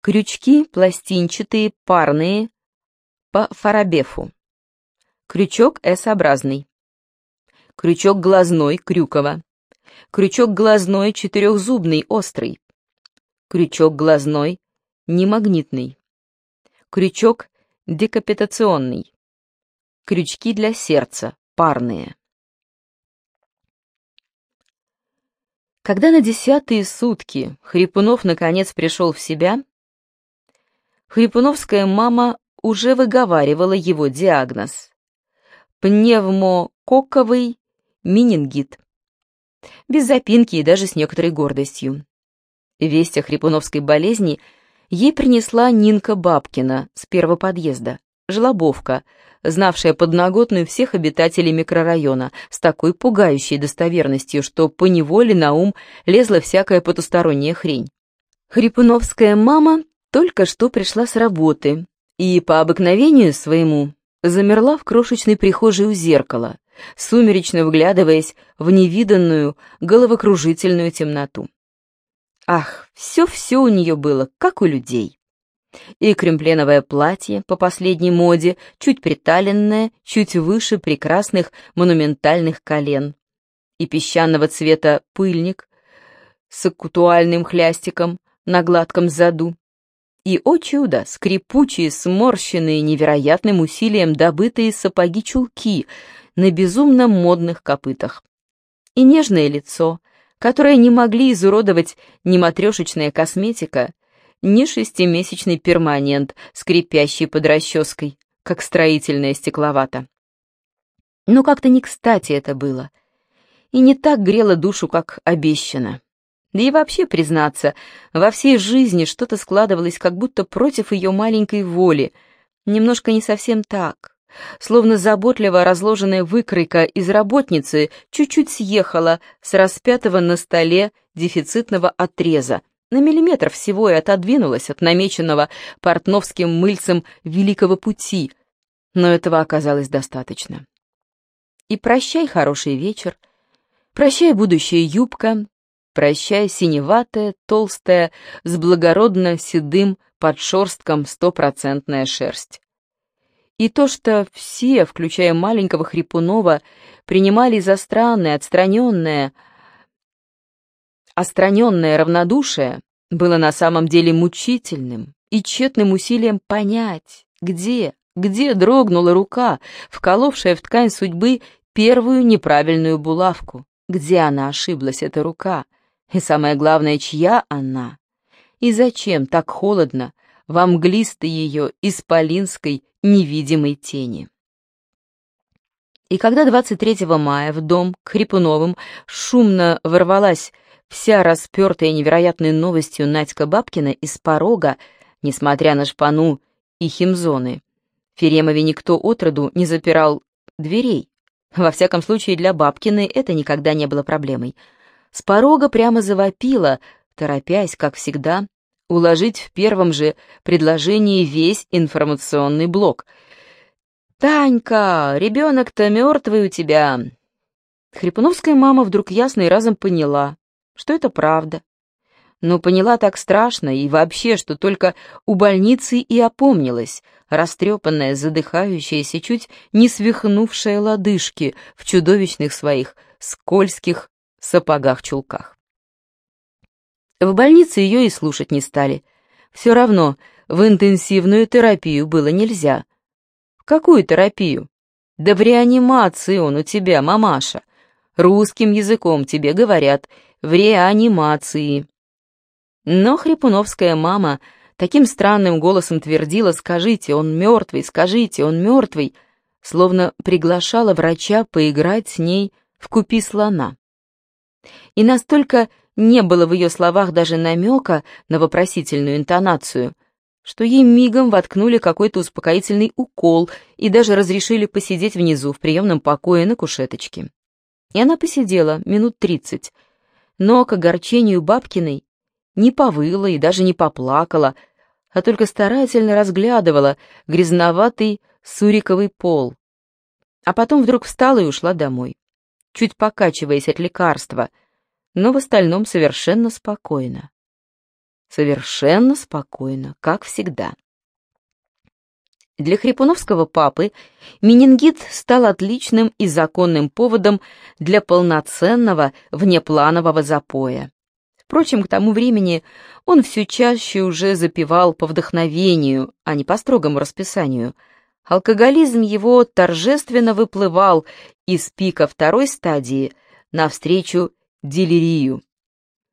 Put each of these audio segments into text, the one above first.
Крючки пластинчатые, парные, по фарабефу. Крючок S-образный. Крючок глазной, крюково. Крючок глазной, четырехзубный, острый. Крючок глазной, немагнитный. Крючок декапитационный. Крючки для сердца, парные. Когда на десятые сутки Хрипунов наконец пришел в себя, Хрипуновская мама уже выговаривала его диагноз. Пневмококковый менингит. Без запинки и даже с некоторой гордостью. Весть о хрипуновской болезни ей принесла Нинка Бабкина с первого подъезда, жлобовка, знавшая подноготную всех обитателей микрорайона с такой пугающей достоверностью, что поневоле на ум лезла всякая потусторонняя хрень. Хрипуновская мама только что пришла с работы и по обыкновению своему замерла в крошечной прихожей у зеркала, сумеречно вглядываясь в невиданную головокружительную темноту. Ах, все-все у нее было, как у людей. И кремпленовое платье по последней моде, чуть приталенное, чуть выше прекрасных монументальных колен. И песчаного цвета пыльник с акутуальным хлястиком на гладком заду, и, о чудо, скрипучие, сморщенные невероятным усилием добытые сапоги-чулки на безумно модных копытах. И нежное лицо, которое не могли изуродовать ни матрешечная косметика, ни шестимесячный перманент, скрипящий под расческой, как строительная стекловата. Но как-то не кстати это было, и не так грело душу, как обещано. Да и вообще, признаться, во всей жизни что-то складывалось как будто против ее маленькой воли. Немножко не совсем так. Словно заботливо разложенная выкройка из работницы чуть-чуть съехала с распятого на столе дефицитного отреза, на миллиметр всего и отодвинулась от намеченного портновским мыльцем великого пути, но этого оказалось достаточно. И прощай, хороший вечер, прощай, будущая юбка, Прощай, синеватая, толстая, с благородно седым подшерстком стопроцентная шерсть. И то, что все, включая маленького Хрипунова, принимали за странное, отстраненное, остраненное равнодушие, было на самом деле мучительным и тщетным усилием понять, где, где дрогнула рука, вколовшая в ткань судьбы первую неправильную булавку, где она ошиблась, эта рука — и самое главное, чья она? И зачем так холодно во мглистой ее исполинской невидимой тени? И когда 23 мая в дом к Хрипуновым шумно ворвалась вся распертая невероятной новостью Надька Бабкина из порога, несмотря на шпану и химзоны, Феремове никто отроду не запирал дверей. Во всяком случае, для Бабкиной это никогда не было проблемой — с порога прямо завопила, торопясь, как всегда, уложить в первом же предложении весь информационный блок. «Танька, ребенок-то мертвый у тебя!» Хрипуновская мама вдруг ясно и разом поняла, что это правда. Но поняла так страшно и вообще, что только у больницы и опомнилась, растрепанная, задыхающаяся, чуть не свихнувшая лодыжки в чудовищных своих скользких сапогах-чулках. В больнице ее и слушать не стали. Все равно в интенсивную терапию было нельзя. В какую терапию? Да в реанимации он у тебя, мамаша. Русским языком тебе говорят, в реанимации. Но хрипуновская мама таким странным голосом твердила «Скажите, он мертвый, скажите, он мертвый», словно приглашала врача поиграть с ней в купи слона. И настолько не было в ее словах даже намека на вопросительную интонацию, что ей мигом воткнули какой-то успокоительный укол и даже разрешили посидеть внизу в приемном покое на кушеточке. И она посидела минут тридцать, но к огорчению Бабкиной не повыла и даже не поплакала, а только старательно разглядывала грязноватый суриковый пол. А потом вдруг встала и ушла домой чуть покачиваясь от лекарства, но в остальном совершенно спокойно. Совершенно спокойно, как всегда. Для хрипуновского папы менингит стал отличным и законным поводом для полноценного внепланового запоя. Впрочем, к тому времени он все чаще уже запивал по вдохновению, а не по строгому расписанию. Алкоголизм его торжественно выплывал из пика второй стадии навстречу делирию,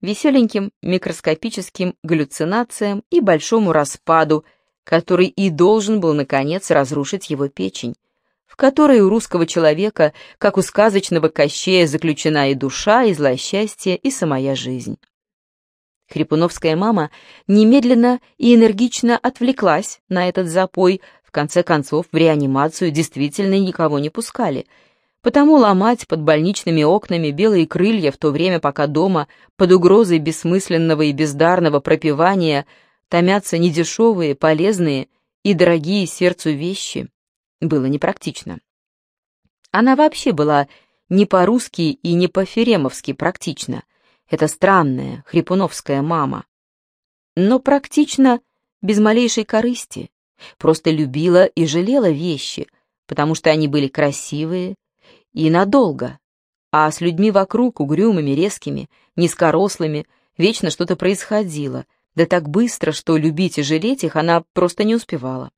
веселеньким микроскопическим галлюцинациям и большому распаду, который и должен был, наконец, разрушить его печень, в которой у русского человека, как у сказочного Кощея, заключена и душа, и злосчастье, и самая жизнь. Хрипуновская мама немедленно и энергично отвлеклась на этот запой, конце концов в реанимацию действительно никого не пускали, потому ломать под больничными окнами белые крылья в то время, пока дома, под угрозой бессмысленного и бездарного пропивания – томятся недешевые, полезные и дорогие сердцу вещи, было непрактично. Она вообще была не по-русски и не по-феремовски практична. Это странная, хрипуновская мама. Но практично, без малейшей корысти. Просто любила и жалела вещи, потому что они были красивые и надолго. А с людьми вокруг, угрюмыми, резкими, низкорослыми, вечно что-то происходило, да так быстро, что любить и жалеть их она просто не успевала.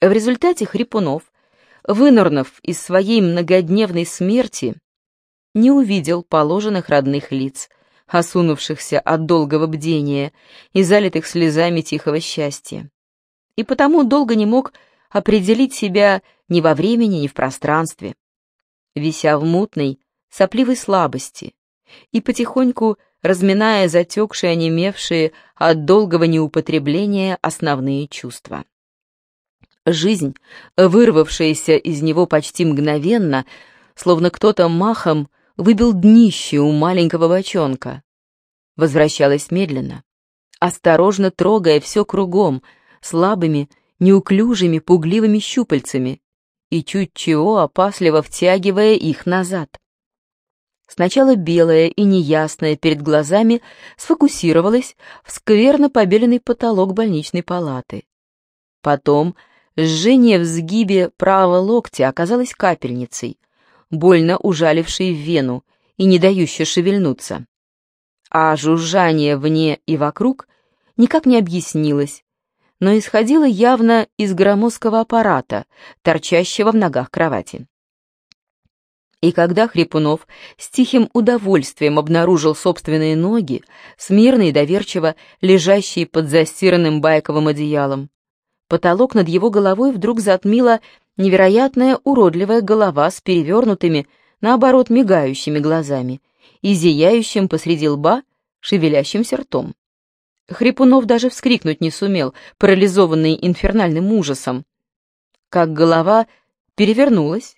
В результате Хрипунов, вынырнув из своей многодневной смерти, не увидел положенных родных лиц, осунувшихся от долгого бдения и залитых слезами тихого счастья. И потому долго не мог определить себя ни во времени, ни в пространстве, вися в мутной, сопливой слабости, и потихоньку разминая затекшие, онемевшие от долгого неупотребления основные чувства. Жизнь, вырвавшаяся из него почти мгновенно, словно кто-то махом выбил днище у маленького бочонка, возвращалась медленно, осторожно трогая все кругом, слабыми, неуклюжими, пугливыми щупальцами и чуть чего опасливо втягивая их назад. Сначала белое и неясное перед глазами сфокусировалось в скверно побеленный потолок больничной палаты. Потом жжение в сгибе правого локтя оказалось капельницей, больно ужалившей в вену и не дающей шевельнуться. А жужжание вне и вокруг никак не объяснилось, но исходило явно из громоздкого аппарата, торчащего в ногах кровати. И когда Хрипунов с тихим удовольствием обнаружил собственные ноги, смирно и доверчиво лежащие под застиранным байковым одеялом, потолок над его головой вдруг затмила невероятная уродливая голова с перевернутыми, наоборот, мигающими глазами и зияющим посреди лба шевелящимся ртом. Хрипунов даже вскрикнуть не сумел, парализованный инфернальным ужасом. Как голова перевернулась,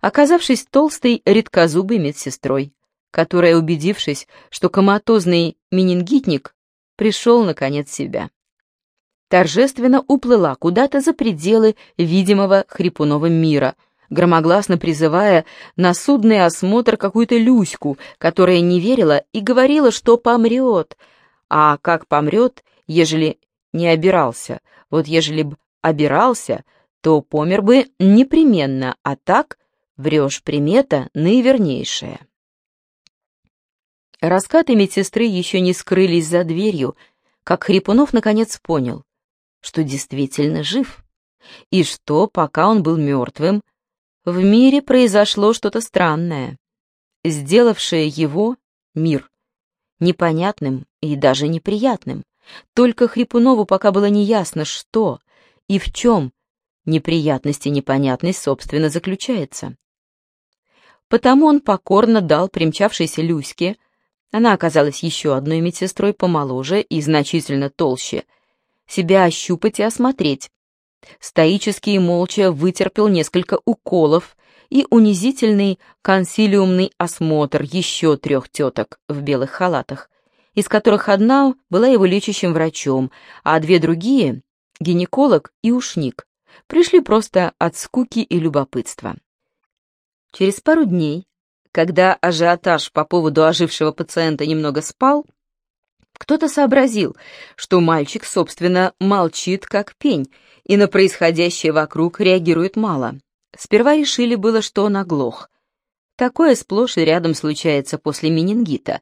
оказавшись толстой редкозубой медсестрой, которая, убедившись, что коматозный менингитник пришел наконец себя, торжественно уплыла куда-то за пределы видимого хрипуного мира, громогласно призывая на судный осмотр какую-то Люську, которая не верила и говорила, что помрет, а как помрет, ежели не обирался, вот ежели б обирался, то помер бы непременно, а так Врешь, примета наивернейшая. Раскаты медсестры еще не скрылись за дверью, как Хрипунов наконец понял, что действительно жив, и что, пока он был мертвым, в мире произошло что-то странное, сделавшее его, мир, непонятным и даже неприятным. Только Хрипунову пока было неясно, что и в чем неприятность и непонятность, собственно, заключается. Потому он покорно дал примчавшейся Люське, она оказалась еще одной медсестрой помоложе и значительно толще, себя ощупать и осмотреть. Стоически и молча вытерпел несколько уколов и унизительный консилиумный осмотр еще трех теток в белых халатах, из которых одна была его лечащим врачом, а две другие — гинеколог и ушник пришли просто от скуки и любопытства. Через пару дней, когда ажиотаж по поводу ожившего пациента немного спал, Кто-то сообразил, что мальчик, собственно, молчит как пень, и на происходящее вокруг реагирует мало. Сперва решили было, что он оглох. Такое сплошь и рядом случается после менингита,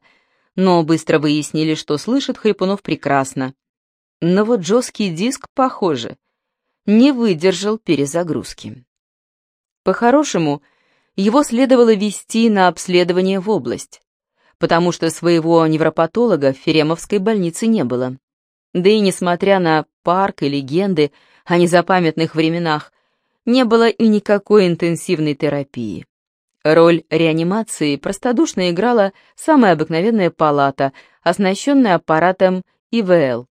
но быстро выяснили, что слышит Хрипунов прекрасно. Но вот жесткий диск, похоже, не выдержал перезагрузки. По-хорошему, его следовало вести на обследование в область, потому что своего невропатолога в Феремовской больнице не было. Да и несмотря на парк и легенды о незапамятных временах, не было и никакой интенсивной терапии. Роль реанимации простодушно играла самая обыкновенная палата, оснащенная аппаратом ИВЛ,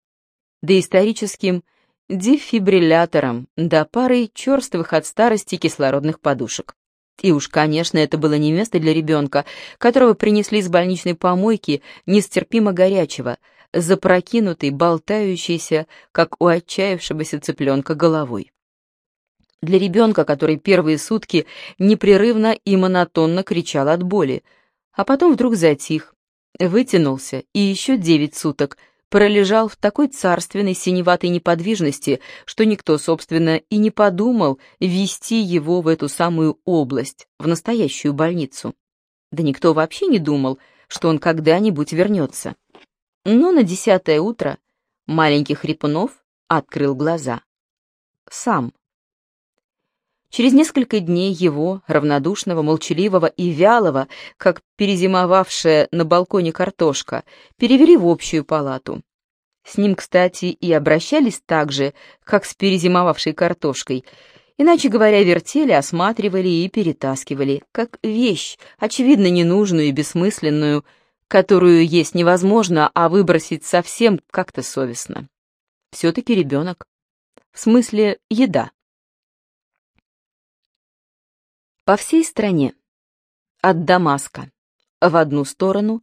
доисторическим дефибриллятором да парой черствых от старости кислородных подушек. И уж, конечно, это было не место для ребенка, которого принесли с больничной помойки нестерпимо горячего, запрокинутый, болтающийся, как у отчаявшегося цыпленка головой. Для ребенка, который первые сутки непрерывно и монотонно кричал от боли, а потом вдруг затих, вытянулся и еще девять суток пролежал в такой царственной синеватой неподвижности, что никто, собственно, и не подумал ввести его в эту самую область, в настоящую больницу. Да никто вообще не думал, что он когда-нибудь вернется. Но на десятое утро маленький Хрипунов открыл глаза. Сам. Через несколько дней его, равнодушного, молчаливого и вялого, как перезимовавшая на балконе картошка, перевели в общую палату. С ним, кстати, и обращались так же, как с перезимовавшей картошкой, иначе говоря, вертели, осматривали и перетаскивали, как вещь, очевидно ненужную и бессмысленную, которую есть невозможно, а выбросить совсем как-то совестно. Все-таки ребенок. В смысле, еда. По всей стране, от Дамаска в одну сторону,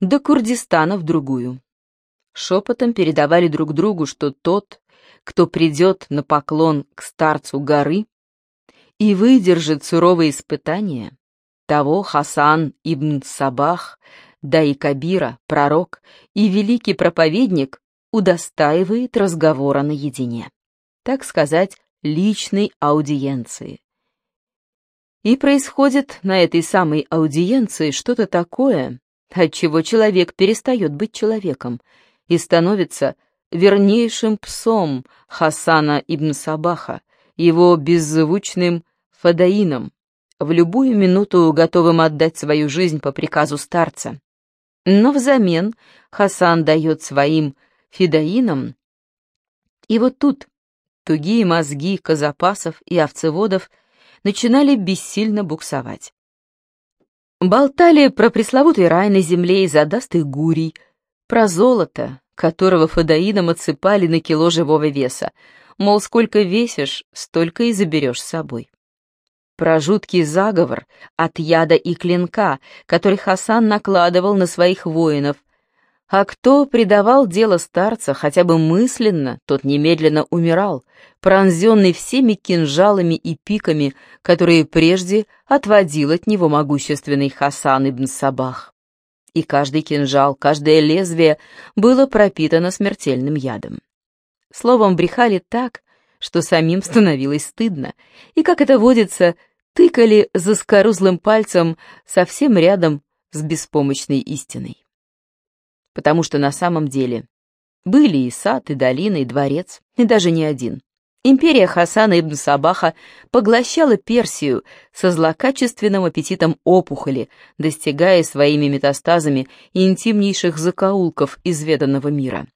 до Курдистана в другую. Шепотом передавали друг другу, что тот, кто придет на поклон к старцу горы и выдержит суровые испытания, того Хасан ибн Сабах, да и Кабира, пророк и великий проповедник, удостаивает разговора наедине. Так сказать, личной аудиенции. И происходит на этой самой аудиенции что-то такое, от чего человек перестает быть человеком и становится вернейшим псом Хасана ибн Сабаха, его беззвучным фадаином, в любую минуту готовым отдать свою жизнь по приказу старца. Но взамен Хасан дает своим фидаинам, и вот тут тугие мозги казапасов и овцеводов начинали бессильно буксовать. Болтали про пресловутый рай на земле и задастых гурий, про золото, которого фадаидам отсыпали на кило живого веса, мол, сколько весишь, столько и заберешь с собой. Про жуткий заговор от яда и клинка, который Хасан накладывал на своих воинов, а кто предавал дело старца хотя бы мысленно, тот немедленно умирал, пронзенный всеми кинжалами и пиками, которые прежде отводил от него могущественный Хасан ибн Сабах. И каждый кинжал, каждое лезвие было пропитано смертельным ядом. Словом, брехали так, что самим становилось стыдно, и, как это водится, тыкали за скорузлым пальцем совсем рядом с беспомощной истиной потому что на самом деле были и сад, и долина, и дворец, и даже не один. Империя Хасана ибн Сабаха поглощала Персию со злокачественным аппетитом опухоли, достигая своими метастазами интимнейших закоулков изведанного мира.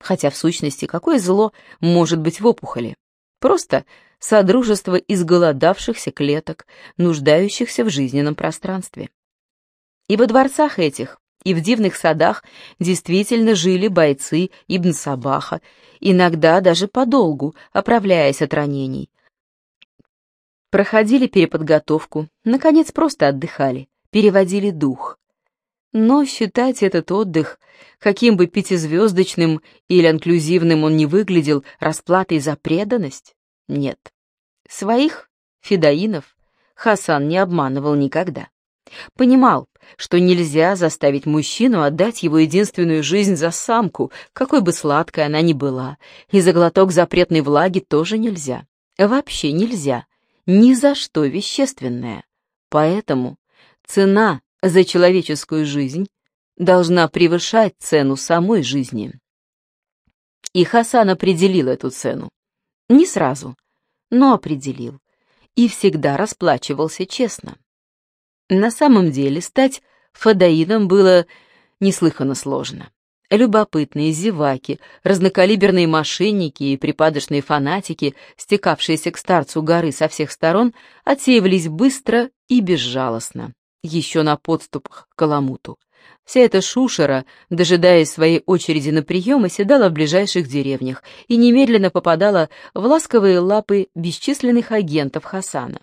Хотя в сущности какое зло может быть в опухоли? Просто содружество изголодавшихся клеток, нуждающихся в жизненном пространстве. И во дворцах этих и в дивных садах действительно жили бойцы Ибн Сабаха, иногда даже подолгу, оправляясь от ранений. Проходили переподготовку, наконец просто отдыхали, переводили дух. Но считать этот отдых, каким бы пятизвездочным или инклюзивным он ни выглядел, расплатой за преданность? Нет. Своих, фидаинов, Хасан не обманывал никогда. Понимал, что нельзя заставить мужчину отдать его единственную жизнь за самку, какой бы сладкой она ни была, и за глоток запретной влаги тоже нельзя. Вообще нельзя. Ни за что вещественное. Поэтому цена за человеческую жизнь должна превышать цену самой жизни. И Хасан определил эту цену. Не сразу, но определил. И всегда расплачивался честно. На самом деле стать фадаидом было неслыханно сложно. Любопытные зеваки, разнокалиберные мошенники и припадочные фанатики, стекавшиеся к старцу горы со всех сторон, отсеивались быстро и безжалостно, еще на подступах к Каламуту. Вся эта шушера, дожидаясь своей очереди на прием, оседала в ближайших деревнях и немедленно попадала в ласковые лапы бесчисленных агентов Хасана.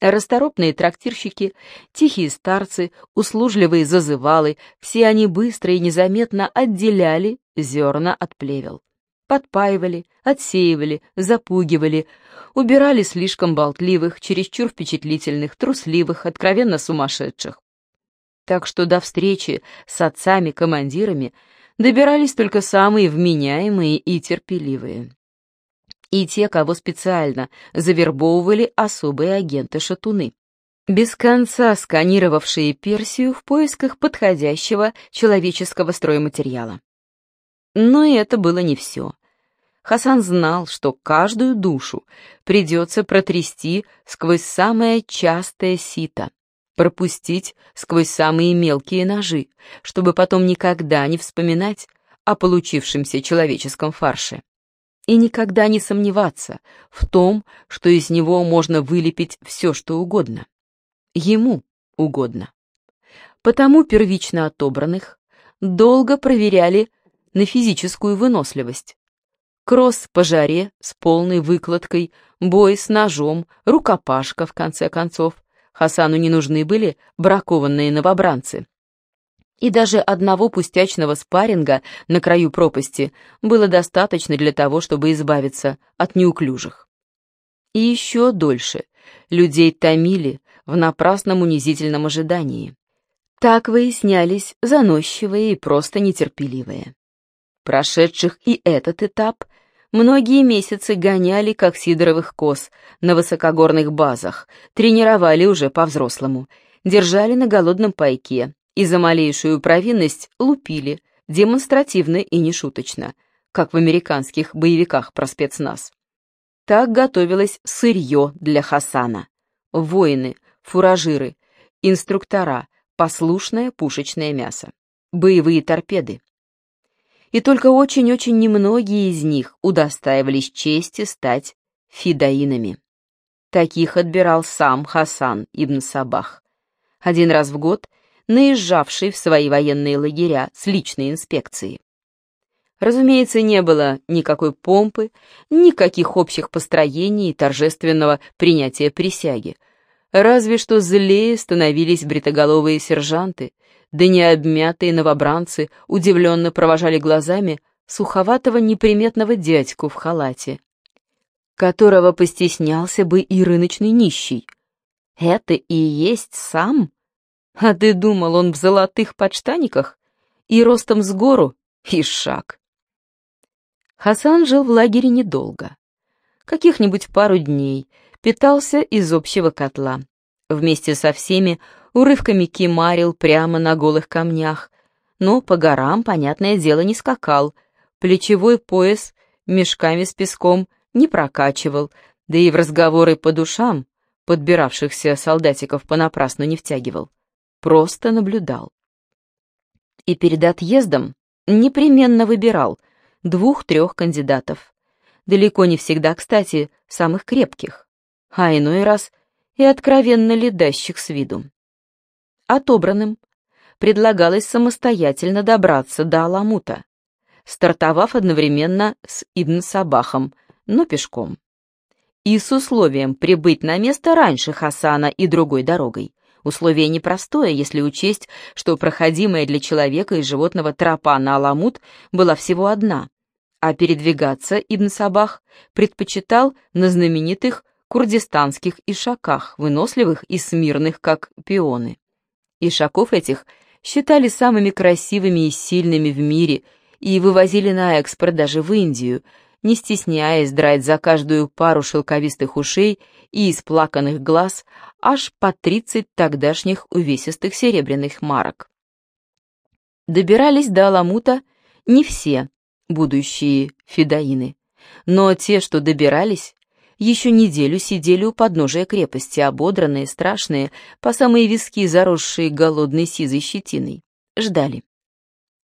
Расторопные трактирщики, тихие старцы, услужливые зазывалы, все они быстро и незаметно отделяли зерна от плевел. Подпаивали, отсеивали, запугивали, убирали слишком болтливых, чересчур впечатлительных, трусливых, откровенно сумасшедших. Так что до встречи с отцами-командирами добирались только самые вменяемые и терпеливые и те, кого специально завербовывали особые агенты-шатуны, без конца сканировавшие Персию в поисках подходящего человеческого стройматериала. Но и это было не все. Хасан знал, что каждую душу придется протрясти сквозь самое частое сито, пропустить сквозь самые мелкие ножи, чтобы потом никогда не вспоминать о получившемся человеческом фарше и никогда не сомневаться в том, что из него можно вылепить все, что угодно. Ему угодно. Потому первично отобранных долго проверяли на физическую выносливость. Кросс по жаре с полной выкладкой, бой с ножом, рукопашка, в конце концов. Хасану не нужны были бракованные новобранцы и даже одного пустячного спарринга на краю пропасти было достаточно для того, чтобы избавиться от неуклюжих. И еще дольше людей томили в напрасном унизительном ожидании. Так выяснялись заносчивые и просто нетерпеливые. Прошедших и этот этап многие месяцы гоняли, как сидоровых коз, на высокогорных базах, тренировали уже по-взрослому, держали на голодном пайке, и за малейшую провинность лупили, демонстративно и нешуточно, как в американских боевиках про спецназ. Так готовилось сырье для Хасана. Воины, фуражиры, инструктора, послушное пушечное мясо, боевые торпеды. И только очень-очень немногие из них удостаивались чести стать фидаинами. Таких отбирал сам Хасан ибн Сабах. Один раз в год наезжавший в свои военные лагеря с личной инспекцией. Разумеется, не было никакой помпы, никаких общих построений и торжественного принятия присяги. Разве что злее становились бритоголовые сержанты, да необмятые новобранцы удивленно провожали глазами суховатого неприметного дядьку в халате, которого постеснялся бы и рыночный нищий. Это и есть сам а ты думал, он в золотых подштаниках и ростом с гору, и шаг. Хасан жил в лагере недолго. Каких-нибудь пару дней, питался из общего котла. Вместе со всеми урывками кимарил прямо на голых камнях, но по горам, понятное дело, не скакал, плечевой пояс мешками с песком не прокачивал, да и в разговоры по душам подбиравшихся солдатиков понапрасну не втягивал просто наблюдал. И перед отъездом непременно выбирал двух-трех кандидатов. Далеко не всегда, кстати, самых крепких, а иной раз и откровенно ледащих с виду. Отобранным предлагалось самостоятельно добраться до Аламута, стартовав одновременно с Ибн Сабахом, но пешком. И с условием прибыть на место раньше Хасана и другой дорогой. Условие непростое, если учесть, что проходимая для человека и животного тропа на Аламут была всего одна, а передвигаться Ибн Сабах предпочитал на знаменитых курдистанских ишаках, выносливых и смирных, как пионы. Ишаков этих считали самыми красивыми и сильными в мире и вывозили на экспорт даже в Индию, не стесняясь драть за каждую пару шелковистых ушей и исплаканных глаз аж по тридцать тогдашних увесистых серебряных марок. Добирались до Аламута не все будущие фидаины, но те, что добирались, еще неделю сидели у подножия крепости, ободранные, страшные, по самые виски заросшие голодной сизой щетиной. Ждали.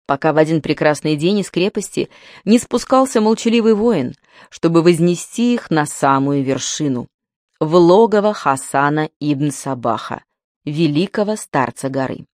Пока в один прекрасный день из крепости не спускался молчаливый воин, чтобы вознести их на самую вершину, в логово Хасана ибн Сабаха, великого старца горы.